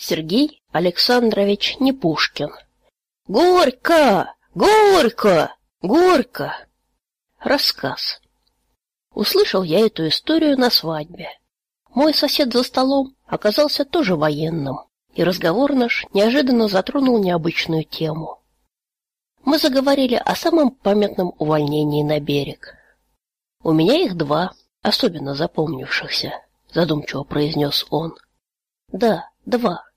Сергей Александрович Непушкин. Горько! Горько! Горько! Рассказ. Услышал я эту историю на свадьбе. Мой сосед за столом оказался тоже военным, и разговор наш неожиданно затронул необычную тему. Мы заговорили о самом памятном увольнении на берег. У меня их два, особенно запомнившихся, задумчиво произнес он. Да, два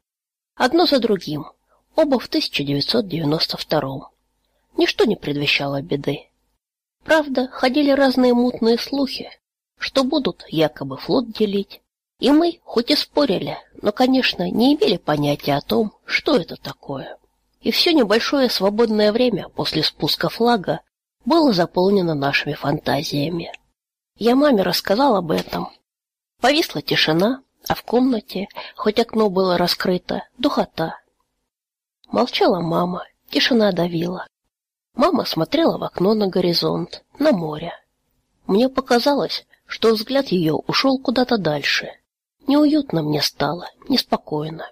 одно за другим, оба в 1992. Ничто не предвещало беды. Правда, ходили разные мутные слухи, что будут якобы флот делить, и мы, хоть и спорили, но, конечно, не имели понятия о том, что это такое. И все небольшое свободное время после спуска флага было заполнено нашими фантазиями. Я маме рассказал об этом. Повисла тишина, а в комнате, хоть окно было раскрыто, духота. Молчала мама, тишина давила. Мама смотрела в окно на горизонт, на море. Мне показалось, что взгляд ее ушел куда-то дальше. Неуютно мне стало, неспокойно.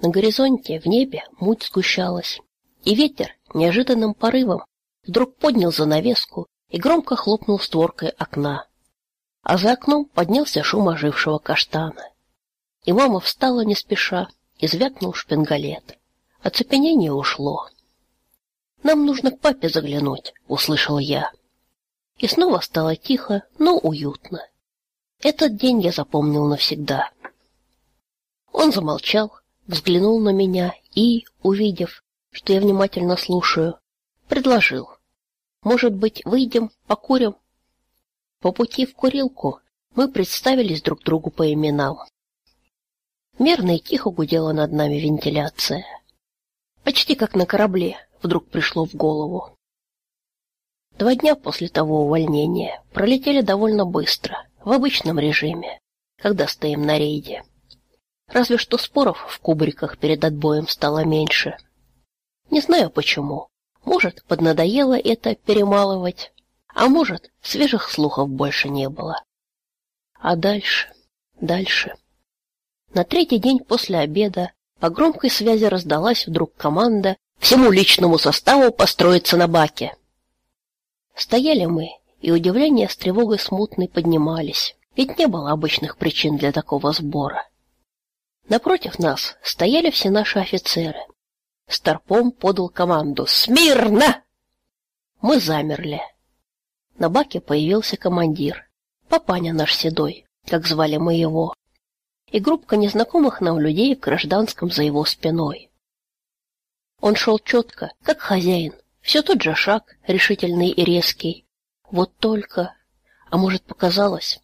На горизонте в небе муть сгущалась, и ветер неожиданным порывом вдруг поднял занавеску и громко хлопнул створкой окна. А за окном поднялся шум ожившего каштана. И мама встала не спеша, и звякнул шпингалет. Оцепенение ушло. «Нам нужно к папе заглянуть», — услышал я. И снова стало тихо, но уютно. Этот день я запомнил навсегда. Он замолчал, взглянул на меня и, увидев, что я внимательно слушаю, предложил. «Может быть, выйдем, покурим?» По пути в курилку мы представились друг другу по именам. Мерно и тихо гудела над нами вентиляция. Почти как на корабле, вдруг пришло в голову. Два дня после того увольнения пролетели довольно быстро, в обычном режиме, когда стоим на рейде. Разве что споров в кубриках перед отбоем стало меньше. Не знаю почему. Может, поднадоело это перемалывать, а может, свежих слухов больше не было. А дальше, дальше... На третий день после обеда по громкой связи раздалась вдруг команда всему личному составу построиться на баке. Стояли мы, и удивление с тревогой смутной поднимались, ведь не было обычных причин для такого сбора. Напротив нас стояли все наши офицеры. Старпом подал команду «Смирно!» Мы замерли. На баке появился командир, папаня наш седой, как звали мы его и группка незнакомых нам людей в гражданском за его спиной. Он шел четко, как хозяин, все тот же шаг, решительный и резкий. Вот только... А может, показалось?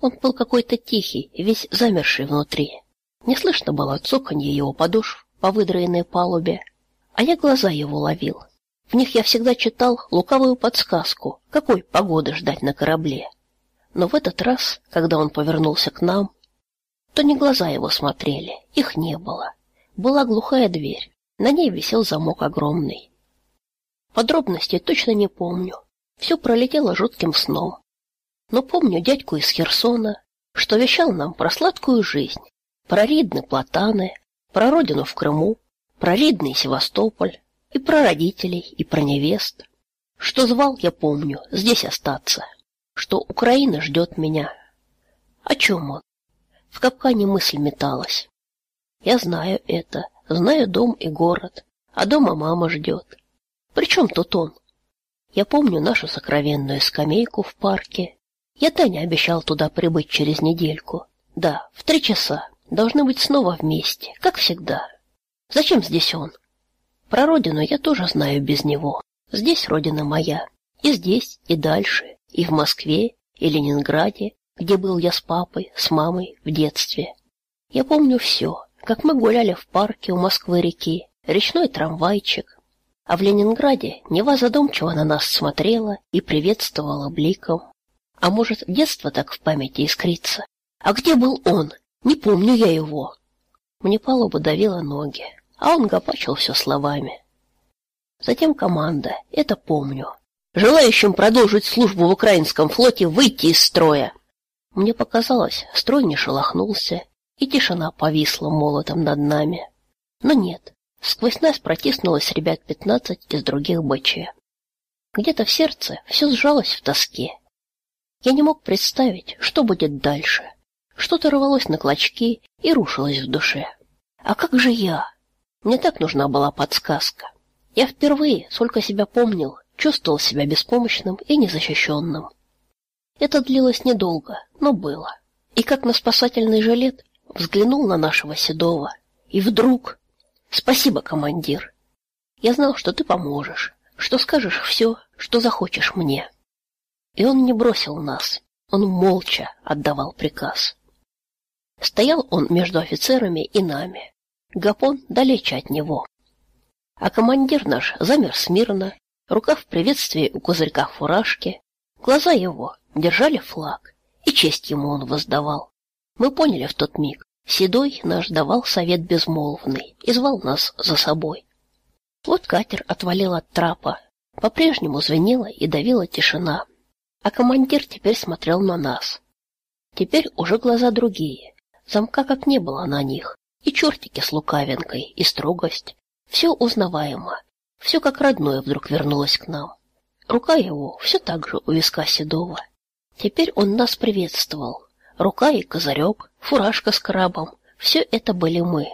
Он был какой-то тихий, весь замерший внутри. Не слышно было цоканье его подошв по выдраенной палубе, а я глаза его ловил. В них я всегда читал лукавую подсказку, какой погоды ждать на корабле. Но в этот раз, когда он повернулся к нам, то не глаза его смотрели, их не было. Была глухая дверь, на ней висел замок огромный. Подробностей точно не помню, все пролетело жутким сном. Но помню дядьку из Херсона, что вещал нам про сладкую жизнь, про ридны платаны, про родину в Крыму, про ридный Севастополь, и про родителей, и про невест. Что звал, я помню, здесь остаться, что Украина ждет меня. О чем он? В капкане мысль металась. Я знаю это, знаю дом и город, а дома мама ждет. Причем тут он? Я помню нашу сокровенную скамейку в парке. Я Таня обещал туда прибыть через недельку. Да, в три часа. Должны быть снова вместе, как всегда. Зачем здесь он? Про родину я тоже знаю без него. Здесь родина моя. И здесь, и дальше, и в Москве, и Ленинграде, где был я с папой, с мамой в детстве. Я помню все, как мы гуляли в парке у Москвы-реки, речной трамвайчик. А в Ленинграде Нева задумчиво на нас смотрела и приветствовала бликом. А может, детство так в памяти искрится? А где был он? Не помню я его. Мне палуба давила ноги, а он гопачил все словами. Затем команда, это помню. Желающим продолжить службу в украинском флоте выйти из строя. Мне показалось, строй не шелохнулся, и тишина повисла молотом над нами. Но нет, сквозь нас протиснулось ребят пятнадцать из других БЧ. Где-то в сердце все сжалось в тоске. Я не мог представить, что будет дальше. Что-то рвалось на клочки и рушилось в душе. А как же я? Мне так нужна была подсказка. Я впервые, сколько себя помнил, чувствовал себя беспомощным и незащищенным. Это длилось недолго, но было. И как на спасательный жилет взглянул на нашего Седова. И вдруг... Спасибо, командир. Я знал, что ты поможешь, что скажешь все, что захочешь мне. И он не бросил нас. Он молча отдавал приказ. Стоял он между офицерами и нами. Гапон далече от него. А командир наш замер смирно, рука в приветствии у козырька фуражки, глаза его держали флаг, и честь ему он воздавал. Мы поняли в тот миг, Седой наш давал совет безмолвный и звал нас за собой. Вот катер отвалил от трапа, по-прежнему звенела и давила тишина, а командир теперь смотрел на нас. Теперь уже глаза другие, замка как не было на них, и чертики с лукавинкой, и строгость. Все узнаваемо, все как родное вдруг вернулось к нам. Рука его все так же у виска Седова — Теперь он нас приветствовал. Рука и козырек, фуражка с крабом — все это были мы.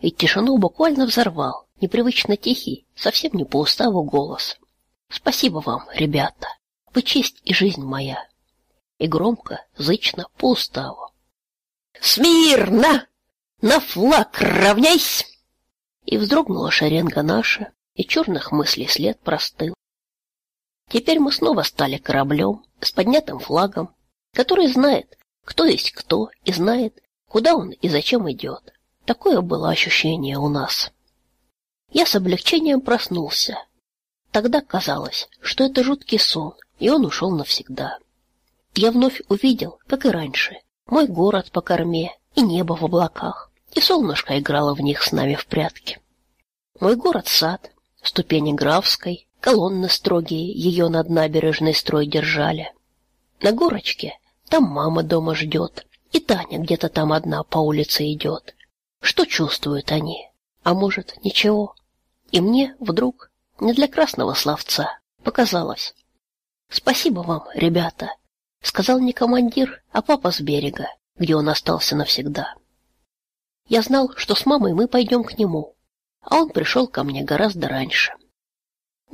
И тишину буквально взорвал, непривычно тихий, совсем не по уставу голос. «Спасибо вам, ребята! Вы честь и жизнь моя!» И громко, зычно, по уставу. «Смирно! На флаг равняйсь!» И вздрогнула шеренга наша, и черных мыслей след простыл. Теперь мы снова стали кораблем с поднятым флагом, который знает, кто есть кто и знает, куда он и зачем идет. Такое было ощущение у нас. Я с облегчением проснулся. Тогда казалось, что это жуткий сон, и он ушел навсегда. Я вновь увидел, как и раньше, мой город по корме и небо в облаках, и солнышко играло в них с нами в прятки. Мой город-сад, ступени Графской, колонны строгие ее над набережной строй держали. На горочке там мама дома ждет, и Таня где-то там одна по улице идет. Что чувствуют они? А может, ничего? И мне вдруг, не для красного словца, показалось. «Спасибо вам, ребята», — сказал не командир, а папа с берега, где он остался навсегда. Я знал, что с мамой мы пойдем к нему, а он пришел ко мне гораздо раньше.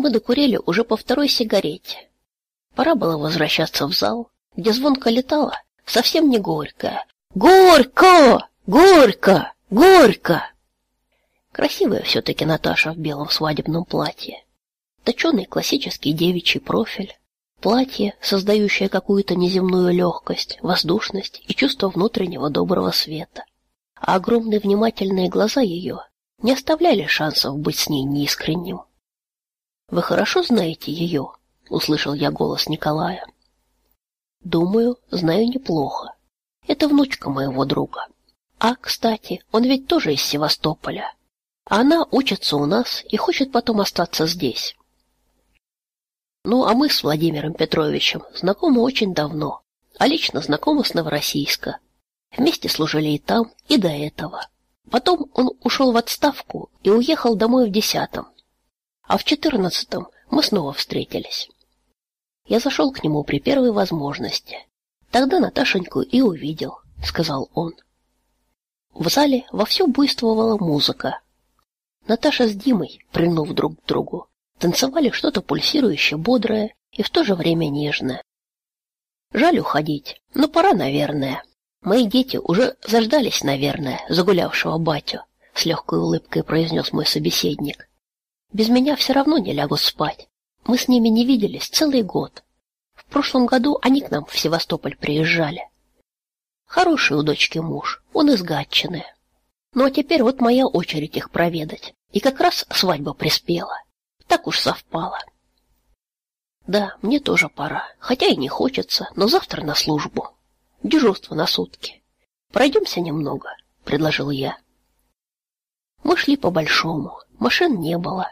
Мы докурили уже по второй сигарете. Пора было возвращаться в зал, где звонко летала, совсем не горькая. «Горько! Горько! Горько!» Красивая все-таки Наташа в белом свадебном платье. Точеный классический девичий профиль, платье, создающее какую-то неземную легкость, воздушность и чувство внутреннего доброго света. А огромные внимательные глаза ее не оставляли шансов быть с ней неискренним. Вы хорошо знаете ее?» — услышал я голос Николая. «Думаю, знаю неплохо. Это внучка моего друга. А, кстати, он ведь тоже из Севастополя. Она учится у нас и хочет потом остаться здесь». Ну, а мы с Владимиром Петровичем знакомы очень давно, а лично знакомы с Новороссийска. Вместе служили и там, и до этого. Потом он ушел в отставку и уехал домой в десятом, а в четырнадцатом мы снова встретились. Я зашел к нему при первой возможности. Тогда Наташеньку и увидел, сказал он. В зале вовсю буйствовала музыка. Наташа с Димой, прильнув друг к другу, танцевали что-то пульсирующее, бодрое и в то же время нежное. Жаль уходить, но пора, наверное. Мои дети уже заждались, наверное, загулявшего батю, с легкой улыбкой произнес мой собеседник. Без меня все равно не лягут спать. Мы с ними не виделись целый год. В прошлом году они к нам в Севастополь приезжали. Хороший у дочки муж, он из Гатчины. Ну а теперь вот моя очередь их проведать. И как раз свадьба приспела. Так уж совпало. Да, мне тоже пора, хотя и не хочется, но завтра на службу. Дежурство на сутки. Пройдемся немного, — предложил я. Мы шли по-большому, машин не было,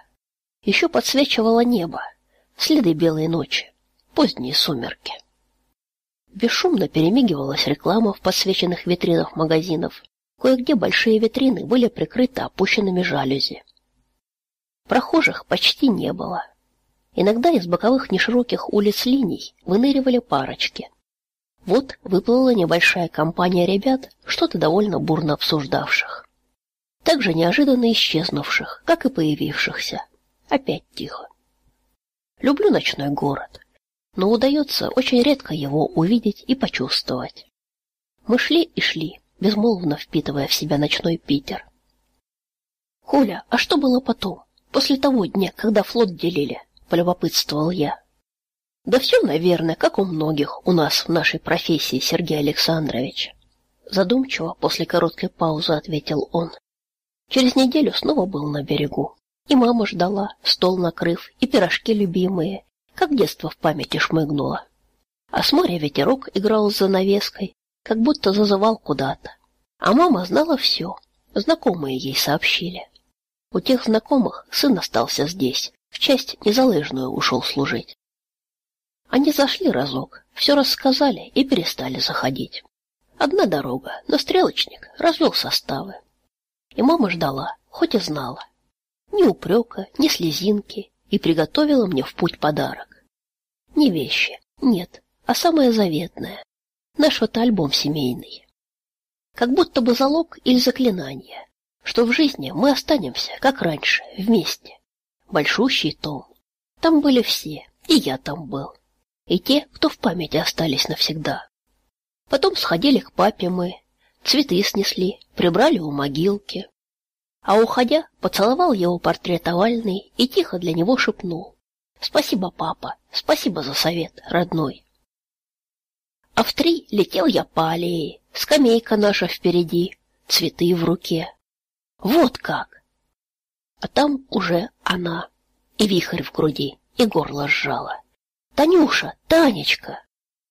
еще подсвечивало небо, следы белой ночи, поздние сумерки. Бесшумно перемигивалась реклама в подсвеченных витринах магазинов. Кое-где большие витрины были прикрыты опущенными жалюзи. Прохожих почти не было. Иногда из боковых нешироких улиц линий выныривали парочки. Вот выплыла небольшая компания ребят, что-то довольно бурно обсуждавших. Также неожиданно исчезнувших, как и появившихся. Опять тихо. Люблю ночной город, но удается очень редко его увидеть и почувствовать. Мы шли и шли, безмолвно впитывая в себя ночной Питер. «Коля, а что было потом, после того дня, когда флот делили?» — полюбопытствовал я. «Да все, наверное, как у многих у нас в нашей профессии, Сергей Александрович». Задумчиво после короткой паузы ответил он. Через неделю снова был на берегу. И мама ждала, стол накрыв, и пирожки любимые, как детство в памяти шмыгнуло. А с моря ветерок играл за навеской, как будто зазывал куда-то. А мама знала все, знакомые ей сообщили. У тех знакомых сын остался здесь, в часть незалежную ушел служить. Они зашли разок, все рассказали и перестали заходить. Одна дорога, но стрелочник развел составы. И мама ждала, хоть и знала, ни упрека, ни слезинки, и приготовила мне в путь подарок. Не вещи, нет, а самое заветное — наш вот альбом семейный. Как будто бы залог или заклинание, что в жизни мы останемся, как раньше, вместе. Большущий том. Там были все, и я там был. И те, кто в памяти остались навсегда. Потом сходили к папе мы, цветы снесли, прибрали у могилки а уходя, поцеловал его портрет овальный и тихо для него шепнул. «Спасибо, папа, спасибо за совет, родной». А в три летел я по аллее, скамейка наша впереди, цветы в руке. Вот как! А там уже она, и вихрь в груди, и горло сжало. «Танюша! Танечка!»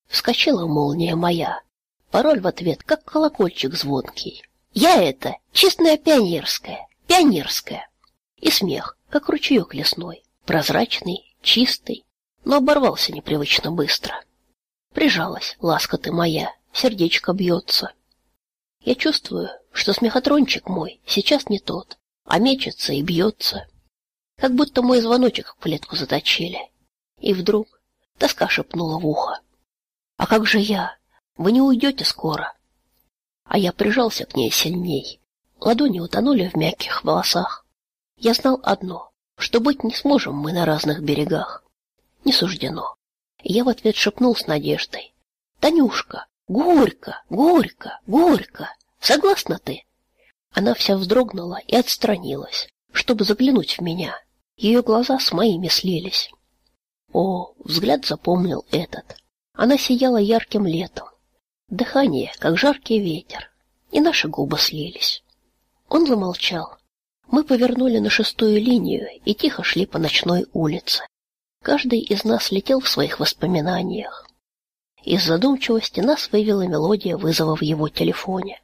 Вскочила молния моя. Пароль в ответ, как колокольчик звонкий. Я это, чистая пионерская, пионерская. И смех, как ручеек лесной, прозрачный, чистый, но оборвался непривычно быстро. Прижалась, ласка ты моя, сердечко бьется. Я чувствую, что смехотрончик мой сейчас не тот, а мечется и бьется. Как будто мой звоночек в клетку заточили. И вдруг тоска шепнула в ухо. А как же я? Вы не уйдете скоро, а я прижался к ней сильней. Ладони утонули в мягких волосах. Я знал одно, что быть не сможем мы на разных берегах. Не суждено. Я в ответ шепнул с надеждой. «Танюшка, горько, горько, горько! Согласна ты?» Она вся вздрогнула и отстранилась, чтобы заглянуть в меня. Ее глаза с моими слились. О, взгляд запомнил этот. Она сияла ярким летом, дыхание, как жаркий ветер, и наши губы слились. Он замолчал. Мы повернули на шестую линию и тихо шли по ночной улице. Каждый из нас летел в своих воспоминаниях. Из задумчивости нас вывела мелодия вызова в его телефоне.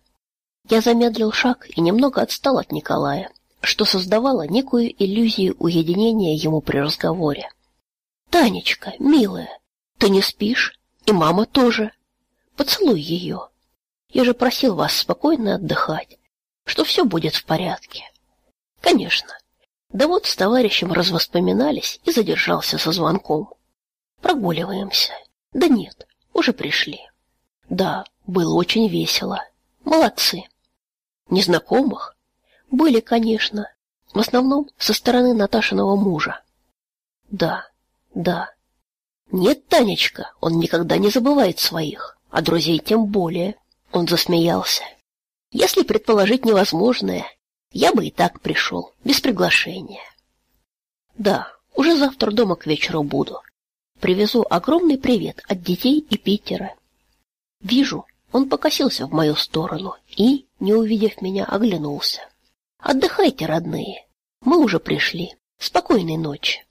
Я замедлил шаг и немного отстал от Николая, что создавало некую иллюзию уединения ему при разговоре. «Танечка, милая, ты не спишь? И мама тоже!» Поцелуй ее. Я же просил вас спокойно отдыхать, что все будет в порядке. Конечно. Да вот с товарищем развоспоминались и задержался со звонком. Прогуливаемся. Да нет, уже пришли. Да, было очень весело. Молодцы. Незнакомых? Были, конечно. В основном со стороны Наташиного мужа. Да, да. Нет, Танечка, он никогда не забывает своих а друзей тем более. Он засмеялся. Если предположить невозможное, я бы и так пришел, без приглашения. Да, уже завтра дома к вечеру буду. Привезу огромный привет от детей и Питера. Вижу, он покосился в мою сторону и, не увидев меня, оглянулся. Отдыхайте, родные. Мы уже пришли. Спокойной ночи.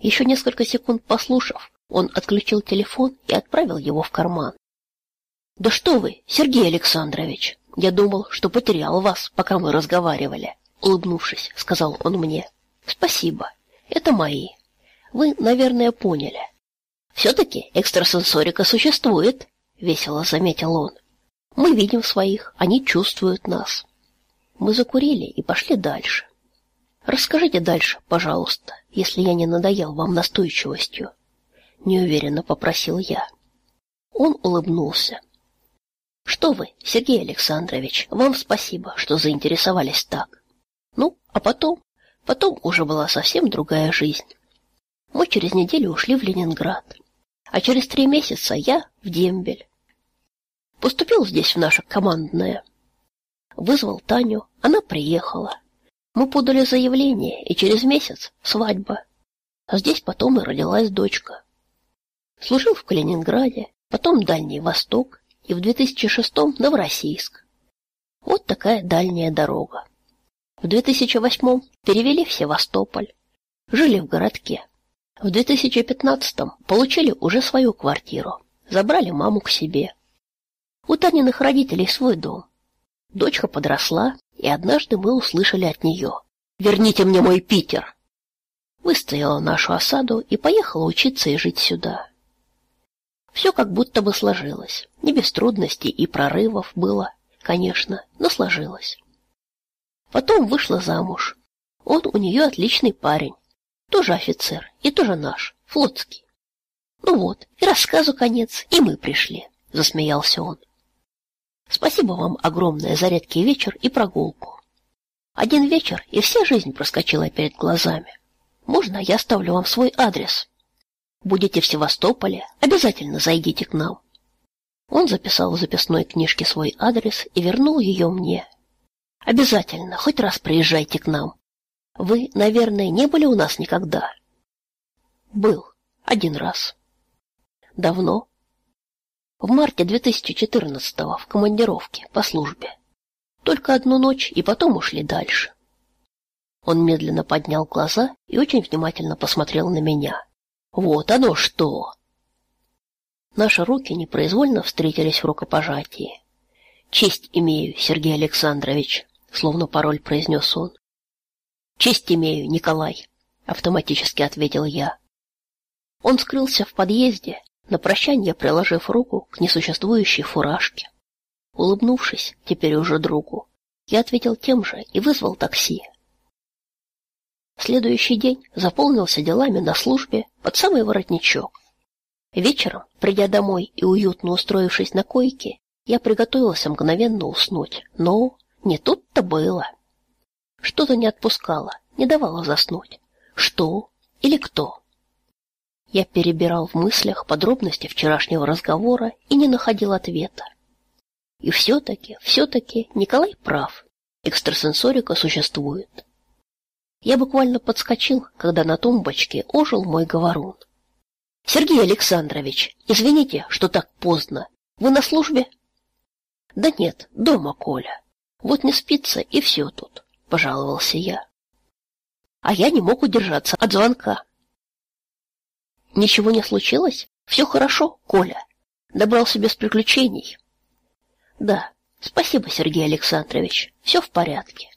Еще несколько секунд послушав, он отключил телефон и отправил его в карман. Да что вы, Сергей Александрович, я думал, что потерял вас, пока мы разговаривали, улыбнувшись, сказал он мне. Спасибо. Это мои. Вы, наверное, поняли. все таки экстрасенсорика существует, весело заметил он. Мы видим своих, они чувствуют нас. Мы закурили и пошли дальше. Расскажите дальше, пожалуйста, если я не надоел вам настойчивостью, неуверенно попросил я. Он улыбнулся. Что вы, Сергей Александрович, вам спасибо, что заинтересовались так. Ну, а потом, потом уже была совсем другая жизнь. Мы через неделю ушли в Ленинград, а через три месяца я в Дембель. Поступил здесь в наше командное. Вызвал Таню, она приехала. Мы подали заявление, и через месяц свадьба. А здесь потом и родилась дочка. Служил в Калининграде, потом Дальний Восток, и в 2006-м Новороссийск. Вот такая дальняя дорога. В 2008-м перевели в Севастополь, жили в городке. В 2015-м получили уже свою квартиру, забрали маму к себе. У Таниных родителей свой дом. Дочка подросла, и однажды мы услышали от нее «Верните мне мой Питер!» Выстояла нашу осаду и поехала учиться и жить сюда. Все как будто бы сложилось. Не без трудностей и прорывов было, конечно, но сложилось. Потом вышла замуж. Он у нее отличный парень. Тоже офицер и тоже наш, флотский. Ну вот, и рассказу конец, и мы пришли, засмеялся он. Спасибо вам огромное за редкий вечер и прогулку. Один вечер, и вся жизнь проскочила перед глазами. Можно я оставлю вам свой адрес? будете в Севастополе, обязательно зайдите к нам. Он записал в записной книжке свой адрес и вернул ее мне. Обязательно, хоть раз приезжайте к нам. Вы, наверное, не были у нас никогда. Был. Один раз. Давно? В марте 2014-го в командировке, по службе. Только одну ночь, и потом ушли дальше. Он медленно поднял глаза и очень внимательно посмотрел на меня. Вот оно что! Наши руки непроизвольно встретились в рукопожатии. «Честь имею, Сергей Александрович», — словно пароль произнес он. «Честь имею, Николай», — автоматически ответил я. Он скрылся в подъезде, на прощание приложив руку к несуществующей фуражке. Улыбнувшись теперь уже другу, я ответил тем же и вызвал такси. Следующий день заполнился делами на службе под самый воротничок. Вечером, придя домой и уютно устроившись на койке, я приготовился мгновенно уснуть, но не тут-то было. Что-то не отпускало, не давало заснуть. Что или кто? Я перебирал в мыслях подробности вчерашнего разговора и не находил ответа. И все-таки, все-таки Николай прав. Экстрасенсорика существует. Я буквально подскочил, когда на тумбочке ожил мой говорун. Сергей Александрович, извините, что так поздно. Вы на службе? Да нет, дома, Коля. Вот не спится и все тут, пожаловался я. А я не мог удержаться от звонка. Ничего не случилось? Все хорошо, Коля. Добрался без приключений. Да, спасибо, Сергей Александрович. Все в порядке.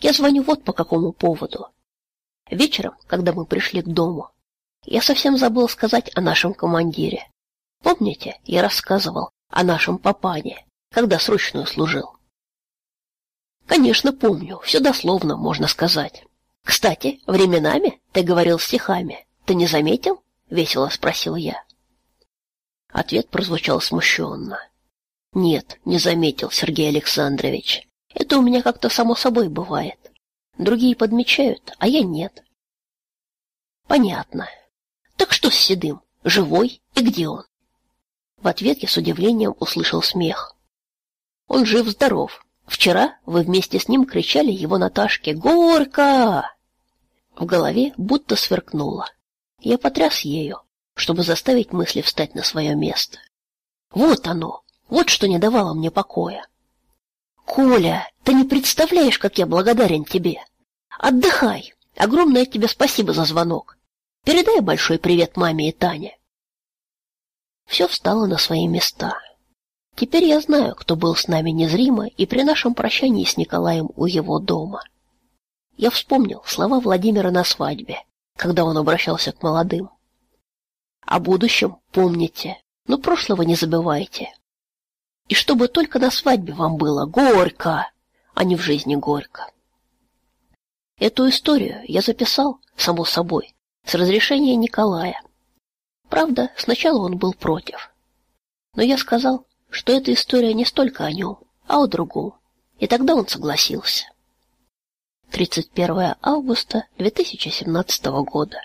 Я звоню вот по какому поводу. Вечером, когда мы пришли к дому, я совсем забыл сказать о нашем командире. Помните, я рассказывал о нашем папане, когда срочную служил? Конечно, помню, все дословно, можно сказать. Кстати, временами ты говорил стихами. Ты не заметил? Весело спросил я. Ответ прозвучал смущенно. Нет, не заметил, Сергей Александрович. Это у меня как-то само собой бывает. Другие подмечают, а я нет. Понятно. Так что с Седым? Живой? И где он? В ответ я с удивлением услышал смех. Он жив-здоров. Вчера вы вместе с ним кричали его Наташке «Горка!». В голове будто сверкнуло. Я потряс ею, чтобы заставить мысли встать на свое место. Вот оно, вот что не давало мне покоя. Коля, ты не представляешь, как я благодарен тебе. Отдыхай. Огромное тебе спасибо за звонок. Передай большой привет маме и Тане. Все встало на свои места. Теперь я знаю, кто был с нами незримо и при нашем прощании с Николаем у его дома. Я вспомнил слова Владимира на свадьбе, когда он обращался к молодым. О будущем помните, но прошлого не забывайте и чтобы только на свадьбе вам было горько, а не в жизни горько. Эту историю я записал, само собой, с разрешения Николая. Правда, сначала он был против. Но я сказал, что эта история не столько о нем, а о другом, и тогда он согласился. 31 августа 2017 года.